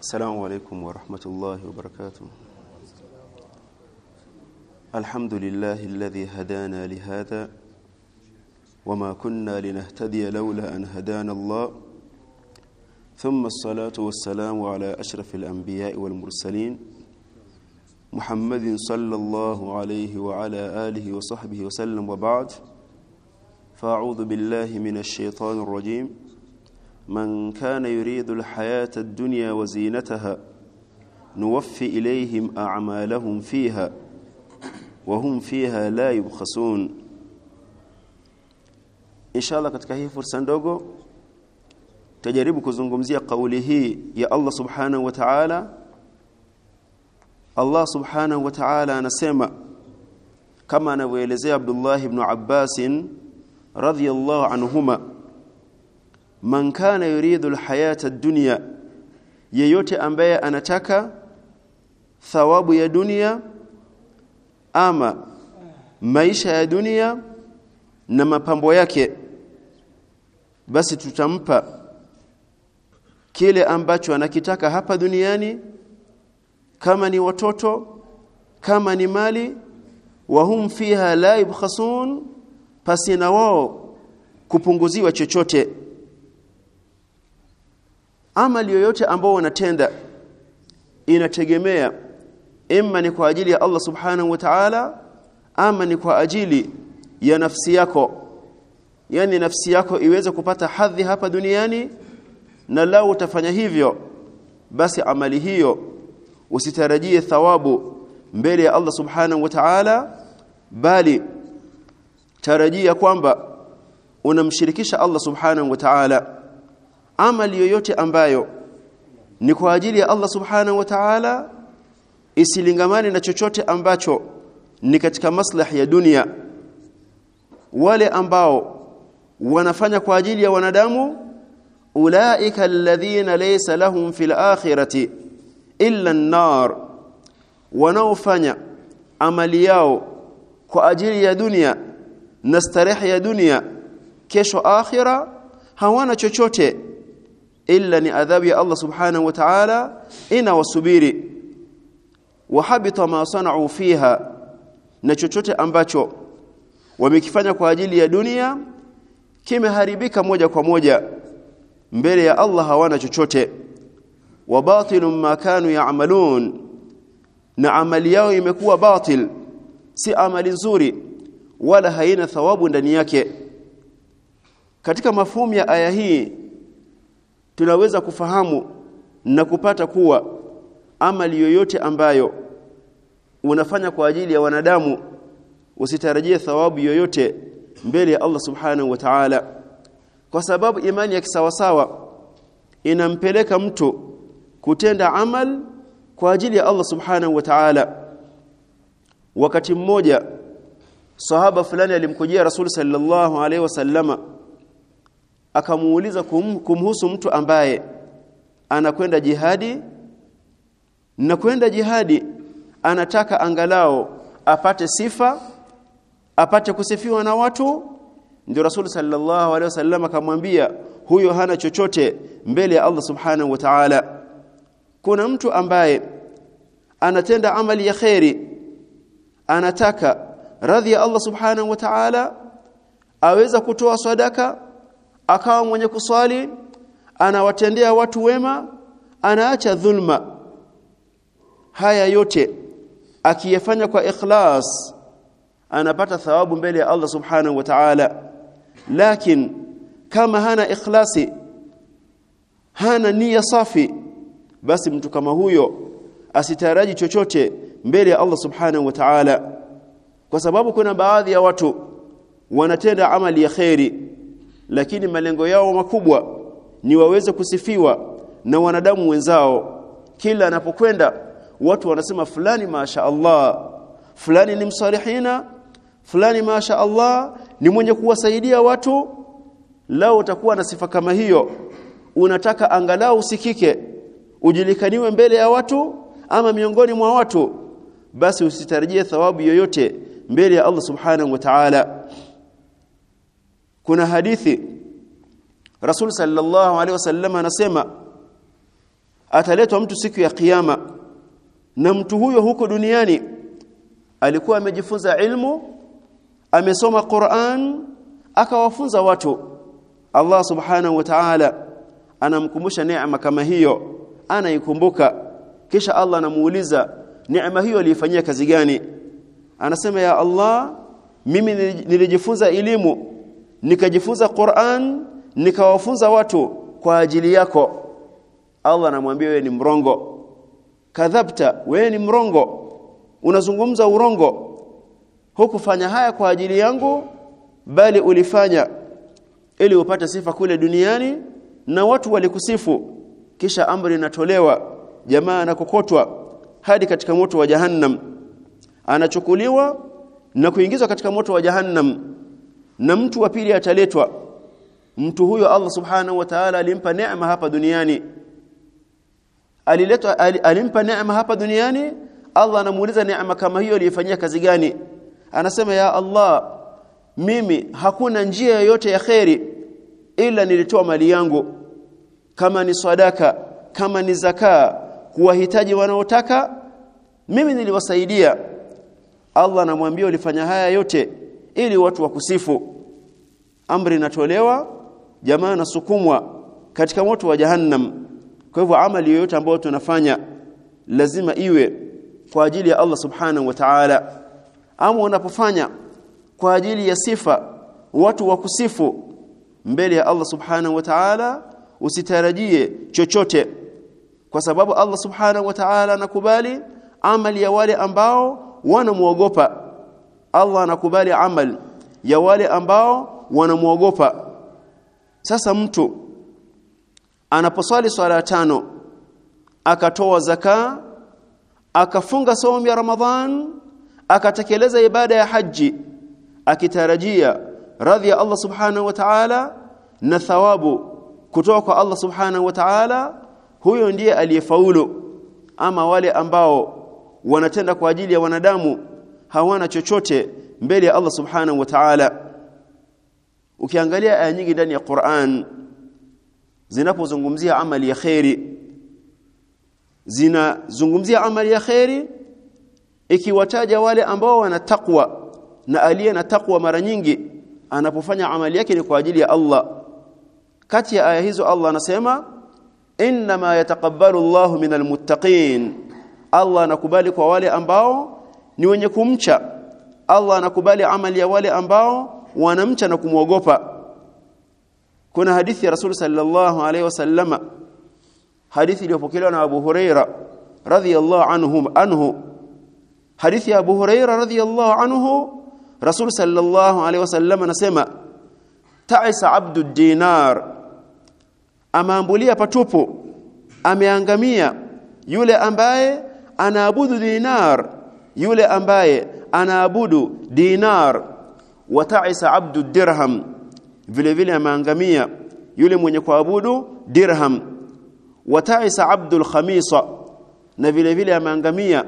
السلام عليكم ورحمة الله وبركاته. الحمد لله الذي هدانا لهذا وما كنا لنهتدي لولا أن هدانا الله. ثم الصلاة والسلام على أشرف الأنبياء والمرسلين محمد صلى الله عليه وعلى آله وصحبه وسلم وبعد. فأعوذ بالله من الشيطان الرجيم. من كان يريد الحياة الدنيا وزينتها نوفي إليهم أعمالهم فيها وهم فيها لا يبخسون. إن شاء الله hii fursa ndogo tajaribu kuzungumzia kauli hii ya Allah subhanahu wa ta'ala. Allah subhanahu wa ta'ala anasema kama anavyoelezea Abdullah ibn Abbas radhiyallahu anhuma man kana yuridu alhayata ad-dunya yeyote ambaye anataka thawabu ya dunia ama maisha ya dunia na mapambo yake basi tutampa kile ambacho anakitaka hapa duniani kama ni watoto kama ni mali wa hum fiha la yubkhasun pasi na wao kupunguziwa chochote. Amali yoyote ambao wanatenda inategemea imma ni kwa ajili ya Allah subhanahu wa ta'ala ama ni kwa ajili ya nafsi yako. Yani nafsi yako iweze kupata hadhi hapa duniani na lao utafanya hivyo basi amali hiyo usitarajie thawabu mbele ya Allah subhanahu wa ta'ala bali tarajia kwamba unamshirikisha Allah subhanahu wa ta'ala. Amali yoyote ambayo ni kwa ajili ya Allah subhanahu wa ta'ala isilingamane na chochote ambacho ni katika maslahi ya dunia. Wale ambao wanafanya kwa ajili ya wanadamu ulaika alladhina laysa lahum fil akhirati illa an-nar. Wanaofanya amali yao kwa ajili ya dunia na starehe ya dunia kesho akhira hawana chochote illa ni adhabu ya Allah subhanahu wa ta'ala ina wasubiri wahabita ma sana'u fiha na chochote ambacho wamekifanya kwa ajili ya dunia kimeharibika moja kwa moja mbele ya Allah hawana chochote. Wa batil ma kanu ya'malun. Na amali yao imekuwa batil si amali nzuri wala haina thawabu ndani yake. Katika mafumu ya aya hii tunaweza kufahamu na kupata kuwa amali yoyote ambayo unafanya kwa ajili ya wanadamu usitarajie thawabu yoyote mbele ya Allah subhanahu wa ta'ala kwa sababu imani ya kisawasawa inampeleka mtu kutenda amal kwa ajili ya Allah subhanahu wa ta'ala. Wakati mmoja sahaba fulani alimkujia rasul sallallahu alaihi wasallama akamuuliza kum, kumhusu mtu ambaye anakwenda jihadi na kwenda jihadi anataka angalao apate sifa apate kusifiwa na watu ndio rasul sallallahu alaihi wasallam akamwambia huyo hana chochote mbele ya Allah subhanahu wa ta'ala. Kuna mtu ambaye anatenda amali ya khairi anataka radhi ya Allah subhanahu wa ta'ala aweza kutoa sadaka akawa mwenye kuswali anawatendea watu wema anaacha dhulma. Haya yote akiyafanya kwa ikhlas anapata thawabu mbele ya Allah subhanahu wa ta'ala lakin kama hana ikhlasi hana nia safi basi mtu kama huyo asitaraji chochote mbele ya Allah subhanahu wa ta'ala. Kwa sababu kuna baadhi ya watu wanatenda amali ya khairi lakini malengo yao makubwa ni waweze kusifiwa na wanadamu wenzao. Kila anapokwenda watu wanasema fulani masha Allah. Fulani ni msalihina. Fulani masha Allah ni mwenye kuwasaidia watu? Lao utakuwa na sifa kama hiyo. Unataka angalau usikike ujulikaniwe mbele ya watu ama miongoni mwa watu? Basi usitarajie thawabu yoyote mbele ya Allah subhanahu wa ta'ala. Kuna hadithi Rasul sallallahu alaihi wasallam anasema ataletwa mtu siku ya kiyama na mtu huyo huko duniani alikuwa amejifunza ilmu amesoma Qur'an akawafunza watu. Allah subhanahu wa ta'ala anamkumbusha neema kama hiyo anaikumbuka. Kisha Allah anamuuliza neema hiyo aliifanyia kazi gani? Anasema ya Allah mimi nilijifunza elimu nikajifunza Qur'an nikawafunza watu kwa ajili yako. Allah anamwambia wewe ni mrongo. Kadhabta wewe ni mrongo. Unazungumza urongo hukufanya haya kwa ajili yangu bali ulifanya ili upate sifa kule duniani na watu walikusifu. Kisha amri inatolewa jamaa anakokotwa hadi katika moto wa jahannam. Anachukuliwa na kuingizwa katika moto wa jahannam na mtu wa pili ataletwa. Mtu huyo Allah subhanahu wa ta'ala alimpa neema hapa duniani. Aliletwa alimpa neema hapa duniani Allah anamuuliza neema kama hiyo alifanyia kazi gani anasema ya Allah mimi hakuna njia yoyote ya kheri ila nilitoa mali yangu. Kama ni sadaka kama ni zakaa kuwahitaji wanaotaka mimi niliwasaidia. Allah anamwambia ulifanya haya yote ili watu wakusifu. Amri inatolewa jamaa nasukumwa katika moto wa jahannam. Kwa hivyo amali yoyote ambayo tunafanya lazima iwe kwa ajili ya Allah subhanahu wa ta'ala ama unapofanya kwa ajili ya sifa watu wa kusifu mbele ya Allah subhanahu wa ta'ala usitarajie chochote. Kwa sababu Allah subhanahu wa ta'ala anakubali amali ya wale ambao wanamuogopa Allah anakubali amali ya wale ambao wanamuogopa sasa mtu anaposwali swala tano akatoa zaka akafunga saumu ya Ramadhan akatekeleza ibada ya haji akitarajia radhi ya Allah subhanahu wa ta'ala na thawabu kutoka kwa Allah subhanahu wa ta'ala huyo ndiye aliyefaulu. Ama wale ambao wanatenda kwa ajili ya wanadamu hawana chochote mbele ya Allah subhanahu wa ta'ala. Ukiangalia aya nyingi ndani ya Qur'an zinapozungumzia amali ya khairi zinazungumzia amali ya khairi ikiwataja wale ambao wana takwa na aliye na takwa mara nyingi anapofanya amali yake ni kwa ajili ya Allah. Kati ya aya hizo Allah anasema inma yataqabbalu Allahu minal muttaqin. Allah anakubali kwa wale ambao ni wenye kumcha. Allah anakubali amali ya wale ambao wanamcha na kumwogopa kuna hadithi ya Rasul sallallahu alaihi wasallama hadithi iliyopokelewa na Abu Huraira radhiyallahu anhu anhu hadithi ya Abu Huraira radhiyallahu anhu Rasul sallallahu alaihi wasallam anasema ta'isa abdu dinar. Amaambulia patupu ameangamia yule ambaye anaabudu dinar yule ambaye anaabudu dinar. Wa ta'isa abdu dirham. Vile vile ameangamia yule mwenye kuabudu dirham. Wa ta'isa abdul khamisa. Na vile vile ameangamia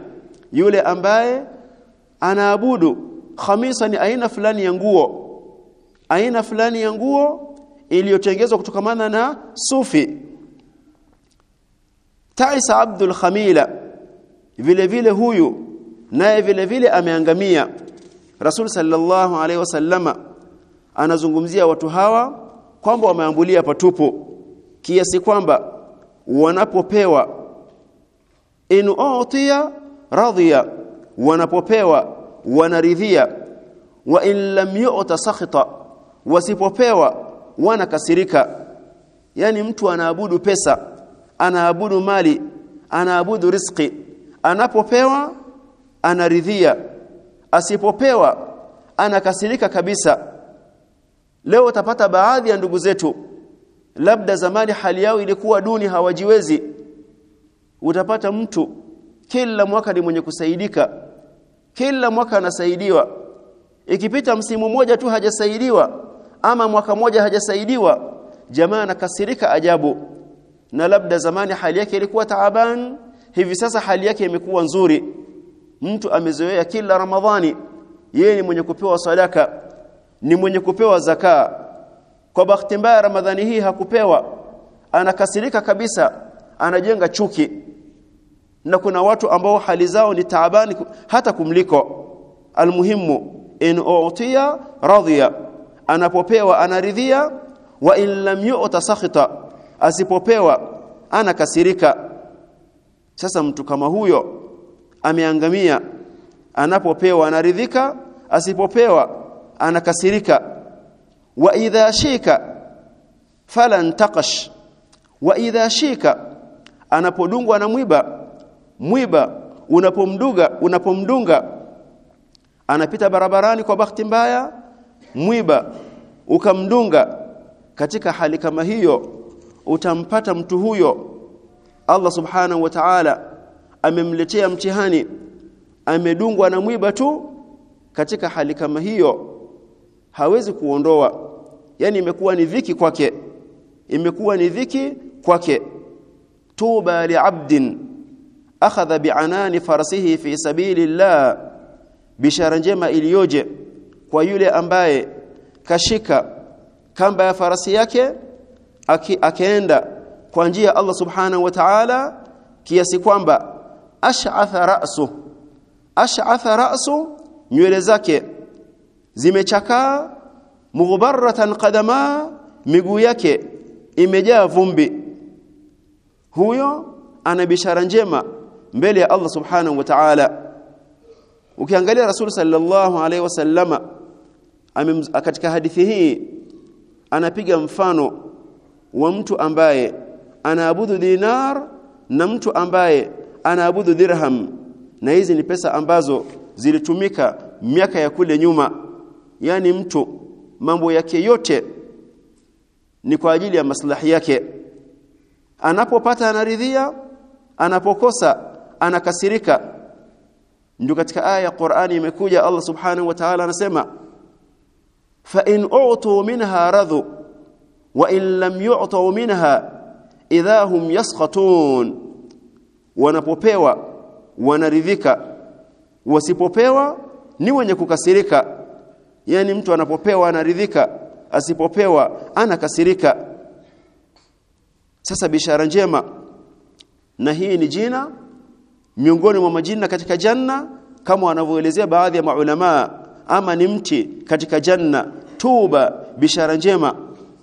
yule ambaye anaabudu. Khamisa ni aina fulani ya nguo. Aina fulani ya nguo iliyotengenezwa kutokamana na sufi. Taisa Abdul Khamila vile vile huyu naye vile vile ameangamia. Rasul sallallahu alaihi wasallama anazungumzia watu hawa kwamba wameambulia patupu kiasi kwamba wanapopewa in utiya radhiya wanapopewa wanaridhia. Wa in lam yu'ta sakhita wasipopewa wanakasirika. Yani mtu anaabudu pesa anaabudu mali anaabudu riski anapopewa anaridhia. Asipopewa anakasirika kabisa. Leo utapata baadhi ya ndugu zetu labda zamani hali yao ilikuwa duni hawajiwezi. Utapata mtu kila mwaka ni mwenye kusaidika. Kila mwaka anasaidiwa. Ikipita msimu mmoja tu hajasaidiwa ama mwaka mmoja hajasaidiwa jamaa anakasirika ajabu. Na labda zamani hali yake ilikuwa taaban hivi sasa hali yake imekuwa nzuri. Mtu amezoea kila ramadhani yeye ni mwenye kupewa sadaka ni mwenye kupewa zaka kwa bahati mbaya ramadhani hii hakupewa. Anakasirika kabisa anajenga chuki na kuna watu ambao hali zao ni taabani hata kumliko. Almuhimu in utiya radhiya anapopewa anaridhia. Wa in lam yu'ta sakhita asipopewa anakasirika. Sasa mtu kama huyo ameangamia. Anapopewa anaridhika. Asipopewa anakasirika. Wa idha shika falan taqash. Wa idha shika anapodungwa na mwiba mwiba unapomduga unapomdunga anapita barabarani kwa bahati mbaya mwiba ukamdunga katika hali kama hiyo utampata mtu huyo. Allah subhanahu wa ta'ala amemletea mtihani amedungwa na mwiba tu katika hali kama hiyo hawezi kuondoa. Yani imekuwa ni dhiki kwake imekuwa ni dhiki kwake. Tuba li'abdin akhadha bi'anani farasihi fi sabilillah bishara njema iliyoje kwa yule ambaye kashika kamba ya farasi yake akaenda kwa njia Allah subhanahu wa ta'ala kiasi kwamba ash'atha ra'su ash'atha ra'su nywele zake zimechakaa mughbaratan qadama miguu yake imejaa vumbi. Huyo ana bishara njema mbele ya Allah subhanahu wa ta'ala. Ukiangalia rasul sallallahu alaihi wasallama katika hadithi hii anapiga mfano wa mtu ambaye anaabudu dinar na mtu ambaye anaabudu dirham. Na hizi ni pesa ambazo zilitumika miaka ya kule nyuma. Yani mtu mambo yake yote ni kwa ajili ya maslahi yake. Anapopata anaridhia anapokosa anakasirika. Ndio katika aya ya Qur'ani imekuja Allah subhanahu wa ta'ala anasema fa in u'tu minha radhu wa in lam yu'tu minha idha hum yaskhatun wanapopewa wanaridhika. Wasipopewa ni wenye kukasirika. Yani mtu anapopewa anaridhika. Asipopewa anakasirika. Sasa bishara njema. Na hii ni jina miongoni mwa majina katika janna kama wanavyoelezea baadhi ya maulama ama ni mti katika janna tuba bishara njema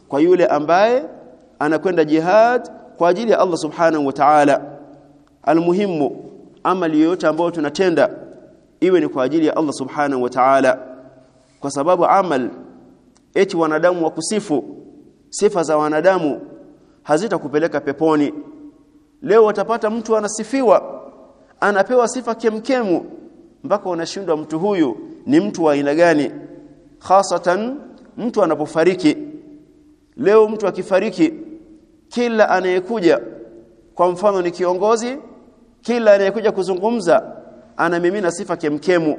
kwa yule ambaye anakwenda jihad kwa ajili ya Allah subhanahu wa ta'ala. Almuhimu amali yoyote ambayo tunatenda iwe ni kwa ajili ya Allah subhanahu wa ta'ala. Kwa sababu amal eti wanadamu wa kusifu sifa za wanadamu hazitakupeleka peponi. Leo watapata mtu anasifiwa anapewa sifa kemkemu mpaka unashindwa mtu huyu ni mtu wa aina gani? Hasatan mtu anapofariki. Leo mtu akifariki kila anayekuja kwa mfano ni kiongozi kila anayekuja kuzungumza anamimina sifa kemkemu.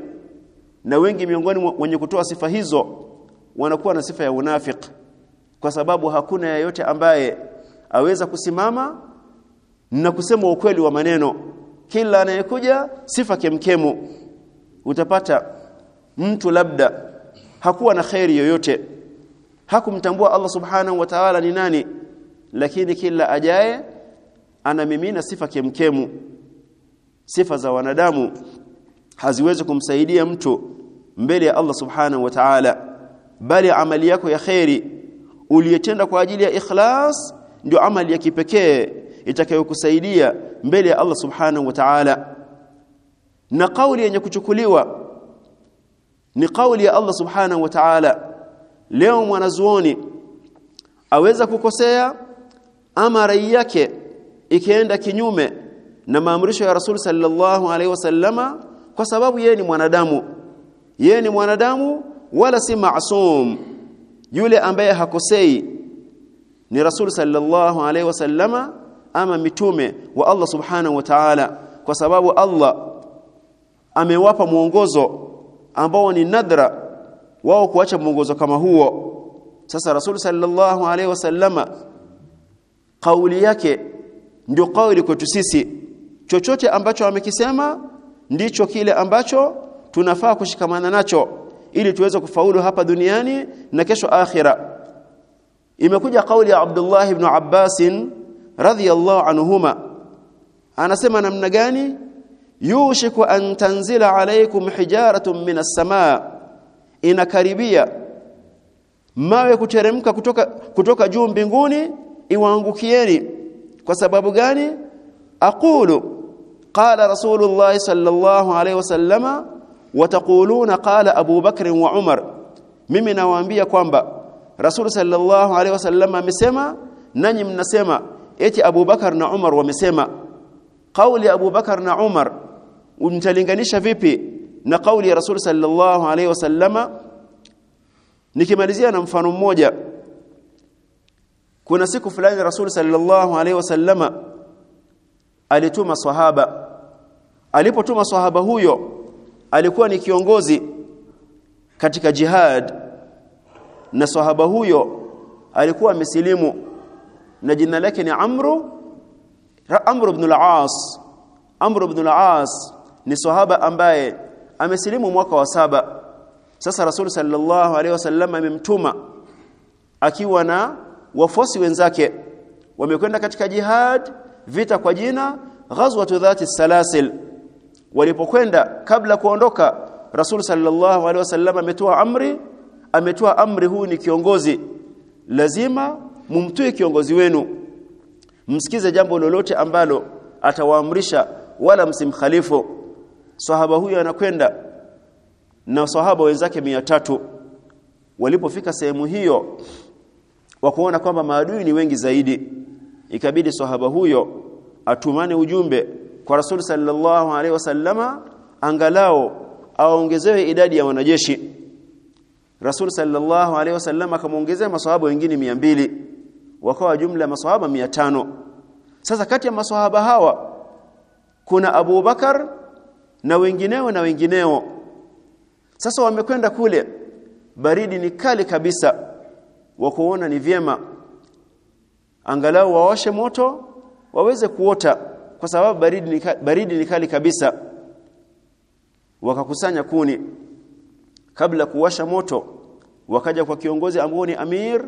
Na wengi miongoni wenye kutoa sifa hizo wanakuwa na sifa ya unafiki kwa sababu hakuna yeyote ambaye aweza kusimama na kusema ukweli wa maneno kila anayekuja sifa kemkemu. Utapata mtu labda hakuwa na khairi yoyote. Hakumtambua Allah subhanahu wa ta'ala ni nani lakini kila ajaye anamimina sifa kemkemu. Sifa za wanadamu haziwezi kumsaidia mtu mbele ya Allah subhanahu wa ta'ala. Bali amali yako ya khairi uliyetenda kwa ajili ya ikhlas ndio amali ya kipekee itakayokusaidia mbele ya Allah subhanahu wa ta'ala. Na kauli yenye kuchukuliwa ni kauli ya Allah subhanahu wa ta'ala. Leo mwanazuoni aweza kukosea ama rai yake ikienda kinyume na maamrisho ya Rasul sallallahu alaihi wasallama kwa sababu yeye ni mwanadamu. Yeye ni mwanadamu wala si maasum. Yule ambaye hakosei ni Rasul sallallahu alaihi wasallama ama mitume wa Allah subhanahu wa ta'ala kwa sababu Allah amewapa mwongozo ambao ni nadra wao kuacha mwongozo kama huo. Sasa Rasul sallallahu alaihi wasallama kauli yake ndio kauli kwetu sisi. Chochote ambacho amekisema ndicho kile ambacho tunafaa kushikamana nacho ili tuweze kufaulu hapa duniani na kesho akhira. Imekuja kauli ya Abdullah ibn Abbas radhiyallahu anhuma. Anasema namna gani? Yushiku an tanzila alaykum hijaratun minas samaa. Inakaribia mawe kuteremka kutoka kutoka juu mbinguni iwaangukieni. Kwa sababu gani? Aqulu qala rasulullah sallallahu alayhi wasallama wataquluna qala abu bakr wa umar. Mimi nawaambia kwamba rasul sallallahu alayhi wasallama amesema nanyi mnasema eti Abubakar na umar wamesema kauli ya Abubakar na umar mtalinganisha vipi na kauli ya rasul sallallahu alaihi wasallama nikimalizia na mfano mmoja. Kuna siku fulani rasul sallallahu alaihi wasallama alituma sahaba. Alipotuma sahaba huyo alikuwa ni kiongozi katika jihad. Na sahaba huyo alikuwa amesilimu na jina lake ni Amru Amru ibn al-As. Amru ibn al-As ni sahaba ambaye amesilimu mwaka wa saba. Sasa rasul sallallahu alaihi wasallam amemtuma akiwa na wafuasi wenzake. Wamekwenda katika jihad vita kwa jina ghazwatu dhati salasil. Walipokwenda kabla kuondoka rasul sallallahu alaihi wasallam ametoa amri ametoa amri huu ni kiongozi lazima mumtue kiongozi wenu. Msikize jambo lolote ambalo atawaamrisha wala msimkhalifu. Sahaba huyo anakwenda na sahaba wenzake tatu. Walipofika sehemu hiyo wakuona kwamba maadui ni wengi zaidi. Ikabidi sahaba huyo atumane ujumbe kwa Rasul sallallahu alaihi wasallama angalao aongezewe idadi ya wanajeshi. Rasul sallallahu alaihi wasallama akamwongezea masahaba wengine mbili wakawa jumla ya maswahaba mia tano. Sasa kati ya maswahaba hawa kuna Abu Bakar na wengineo na wengineo. Sasa wamekwenda kule baridi ni kali kabisa wakuona ni vyema. Angalau waoshe moto waweze kuota kwa sababu baridi ni, baridi ni kali kabisa. Wakakusanya kuni. Kabla kuwasha moto wakaja kwa kiongozi ambao ni amir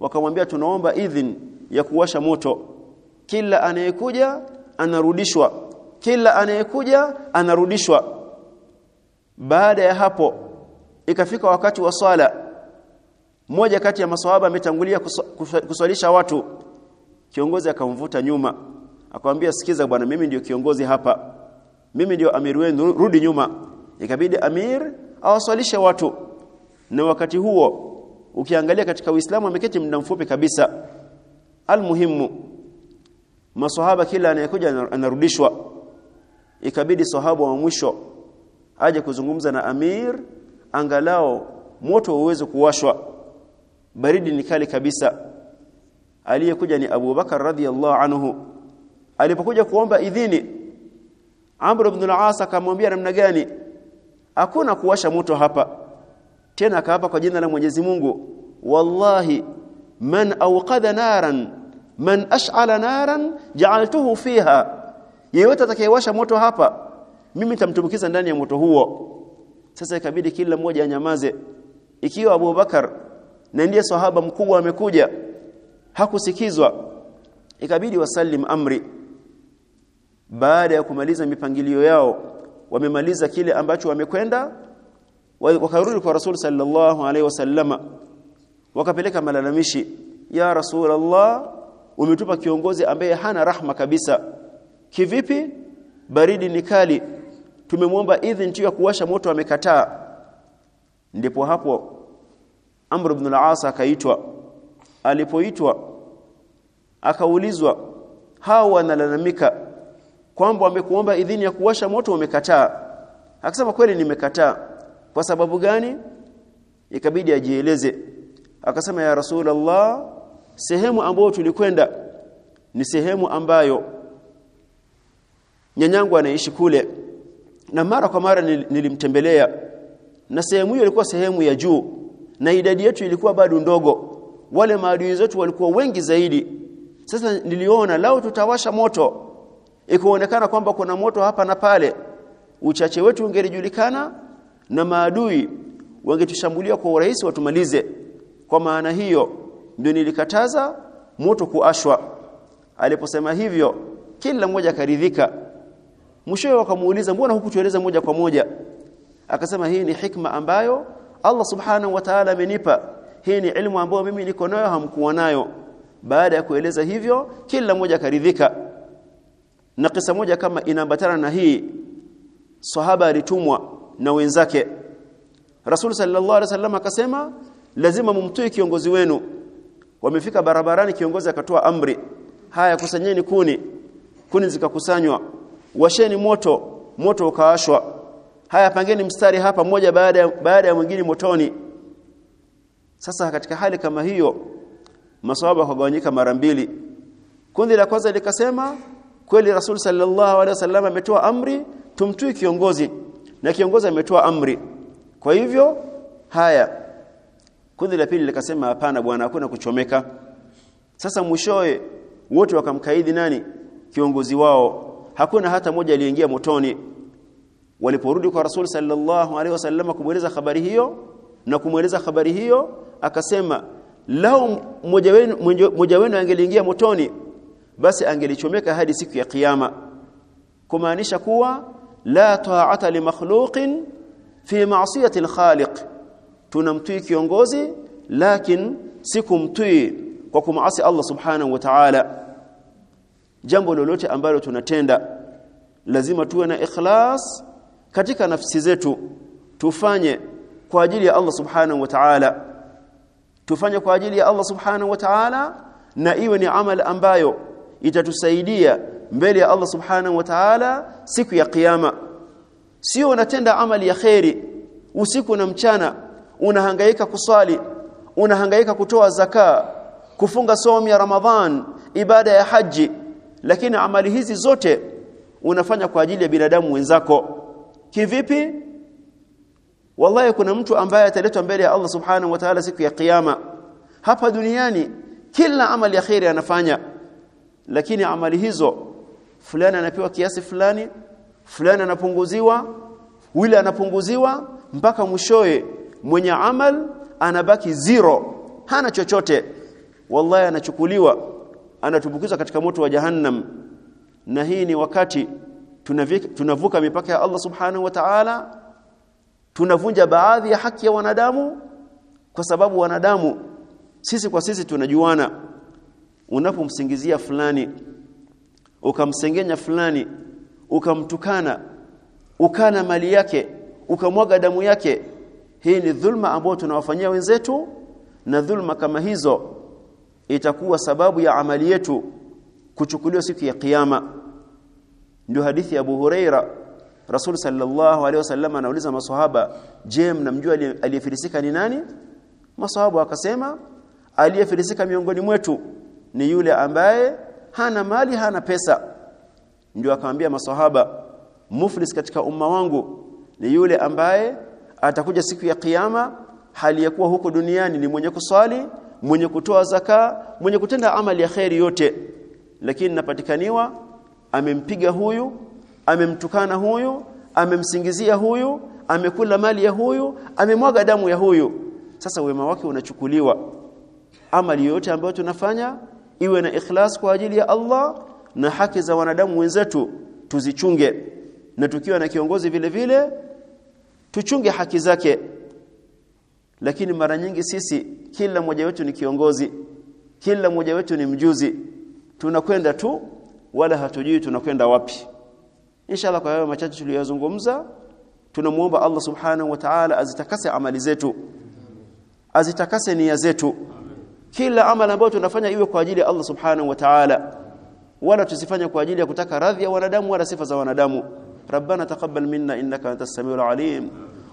wakamwambia tunaomba idhin ya kuwasha moto. Kila anayekuja anarudishwa. Kila anayekuja anarudishwa. Baada ya hapo ikafika wakati wa swala. Mmoja kati ya maswahaba ametangulia kuswalisha watu. Kiongozi akamvuta nyuma. Akamwambia sikiza bwana mimi ndio kiongozi hapa. Mimi ndio amir wenu rudi nyuma. Ikabidi amir awaswalishe watu. Na wakati huo ukiangalia katika Uislamu ameketi muda mfupi kabisa. Almuhimu maswahaba kila anayekuja anarudishwa. Ikabidi sahaba wa mwisho aje kuzungumza na amir angalao moto uweze kuwashwa. Baridi ni kali kabisa. Aliyekuja ni Abu Bakar radhiyallahu anhu. Alipokuja kuomba idhini Amr ibn al-As akamwambia namna gani? Hakuna kuwasha moto hapa tena akaapa kwa jina la Mwenyezi Mungu wallahi man awqadha naran man ash'ala naran ja'altuhu fiha. Yeyote atakayewasha moto hapa mimi nitamtumbukiza ndani ya moto huo. Sasa ikabidi kila mmoja anyamaze. Ikiwa Abu Bakar na ndiye sahaba mkubwa amekuja hakusikizwa. Ikabidi wasallim amri. Baada ya kumaliza mipangilio yao wamemaliza kile ambacho wamekwenda wakarudi kwa Rasul sallallahu alaihi wasallama wakapeleka malalamishi ya Rasulullah umetupa kiongozi ambaye hana rahma kabisa. Kivipi? Baridi ni kali. Tumemwomba idhin tu ya kuwasha moto amekataa. Ndipo hapo Amr ibn al-As akaitwa. Alipoitwa akaulizwa hao wanalalamika kwamba wamekuomba idhini ya kuwasha moto umekataa akasema kweli nimekataa kwa sababu gani? Ikabidi ajieleze. Akasema ya rasulullah sehemu ambayo tulikwenda ni sehemu ambayo nyanyangu anaishi kule. Na mara kwa mara nilimtembelea. Na sehemu hiyo ilikuwa sehemu ya juu. Na idadi yetu ilikuwa bado ndogo. Wale maadui zetu walikuwa wengi zaidi. Sasa niliona lao tutawasha moto. Ikuonekana kwamba kuna moto hapa na pale. Uchache wetu ungelijulikana na maadui wangetushambulia kwa urahisi watumalize. Kwa maana hiyo ndio nilikataza moto kuashwa. Aliposema hivyo kila mmoja akaridhika. Mwishowe wakamuuliza mbona hukutueleza moja kwa moja? Akasema hii ni hikma ambayo Allah subhanahu wa ta'ala amenipa. Hii ni ilmu ambayo mimi niko nayo hamkuwa nayo. Baada ya kueleza hivyo kila mmoja akaridhika. Na kisa moja kama inaambatana na hii sahaba alitumwa na wenzake. Rasul sallallahu alaihi wasallam akasema lazima mumtoe kiongozi wenu. Wamefika barabarani kiongozi akatoa amri haya kusanyeni kuni. Kuni zikakusanywa. Washeni moto moto ukaashwa. Haya pangeni mstari hapa moja baada ya, baada ya mwingine motoni. Sasa katika hali kama hiyo maswahaba wakagawanyika mara mbili. Kundi la kwanza likasema kweli rasul sallallahu alaihi wasallam ametoa amri tumtui kiongozi na kiongozi ametoa amri. Kwa hivyo haya kundi la pili likasema hapana bwana hakuna kuchomeka. Sasa mwishoe wote wakamkaidi nani? Kiongozi wao. Hakuna hata moja aliingia motoni. Waliporudi kwa rasul sallallahu alaihi wasallam kumweleza habari hiyo na kumweleza habari hiyo akasema lao mmoja wenu mmoja wenu angeliingia motoni basi angelichomeka hadi siku ya kiyama. Kumaanisha kuwa la ta'ata li makhluqin fi ma'siyati al-khaliq tunamtii kiongozi lakin si kumtii kwa kumasi Allah subhanahu wa ta'ala. Jambo lolote ambalo tunatenda lazima tuwe na ikhlas katika nafsi zetu. Tufanye kwa ajili ya Allah subhanahu wa ta'ala. Tufanye kwa ajili ya Allah subhanahu wa ta'ala na iwe ni amal ambayo itatusaidia mbele ya Allah subhanahu wa ta'ala siku ya kiyama. Sio unatenda amali ya khairi usiku na mchana unahangaika kuswali unahangaika kutoa zaka kufunga somo ya Ramadhan ibada ya haji lakini amali hizi zote unafanya kwa ajili ya binadamu wenzako. Kivipi? Wallahi kuna mtu ambaye ataletwa mbele ya Allah subhanahu wa ta'ala siku ya kiyama. Hapa duniani kila amali ya khairi anafanya lakini amali hizo fulani anapewa kiasi fulani fulani anapunguziwa yule anapunguziwa mpaka mwishoe mwenye amal anabaki zero. Hana chochote. Wallahi anachukuliwa anatumbukizwa katika moto wa jahannam. Na hii ni wakati tunavuka mipaka ya Allah subhanahu wa ta'ala tunavunja baadhi ya haki ya wanadamu kwa sababu wanadamu sisi kwa sisi tunajuana. Unapomsingizia fulani ukamsengenya fulani ukamtukana ukana mali yake ukamwaga damu yake hii ni dhulma ambayo tunawafanyia wenzetu na dhulma kama hizo itakuwa sababu ya amali yetu kuchukuliwa siku ya kiyama. Ndio hadithi ya Abu Huraira Rasul sallallahu alaihi wasallam anauliza maswahaba je mnamjua aliyefilisika ni nani? Maswahaba akasema aliyefilisika miongoni mwetu ni yule ambaye hana mali hana pesa. Ndio akamwambia maswahaba muflis katika umma wangu ni yule ambaye atakuja siku ya kiyama hali ya kuwa huko duniani ni mwenye kuswali mwenye kutoa zaka mwenye kutenda amali ya khairi yote. Lakini napatikaniwa amempiga huyu amemtukana huyu amemsingizia huyu amekula mali ya huyu amemwaga damu ya huyu. Sasa wema wake unachukuliwa. Amali yote ambayo tunafanya iwe na ikhlas kwa ajili ya Allah na haki za wanadamu wenzetu tuzichunge. Na tukiwa na kiongozi vile vile tuchunge haki zake. Lakini mara nyingi sisi kila mmoja wetu ni kiongozi kila mmoja wetu ni mjuzi. Tunakwenda tu wala hatujui tunakwenda wapi. Inshallah kwa hayo machache tuliyozungumza tunamuomba Allah subhanahu wa ta'ala azitakase amali zetu azitakase nia zetu kila amali ambayo tunafanya iwe kwa ajili ya Allah subhanahu wa ta'ala. Wala tusifanye kwa ajili ya kutaka radhi ya wanadamu wala sifa za wanadamu. ربنا تقبل منا انك انت السميع العليم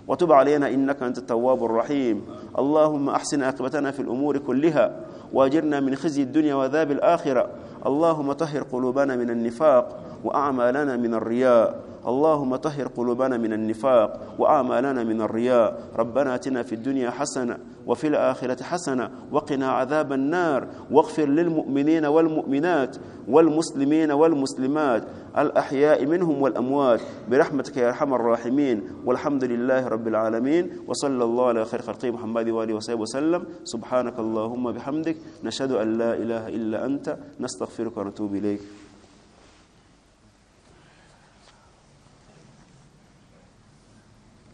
وتب علينا انك انت التواب الرحيم اللهم احسن عاقبتنا في الأمور كلها واجرنا من خزي الدنيا وعذاب الاخره اللهم طهر قلوبنا من النفاق واعمالنا من الرياء اللهم طهر قلوبنا من النفاق وأعمالنا من الرياء. ربنا آتنا في الدنيا حسنة وفي الآخرة حسنة وقنا عذاب النار. واغفر للمؤمنين والمؤمنات والمسلمين والمسلمات الأحياء منهم والأموات. برحمتك يا أرحم الراحمين. والحمد لله رب العالمين. وصلى الله على خير خلقه محمد وآله وصحبه وسلم. سبحانك اللهم بحمدك نشهد أن لا إله إلا أنت. نستغفرك ونتوب إليك.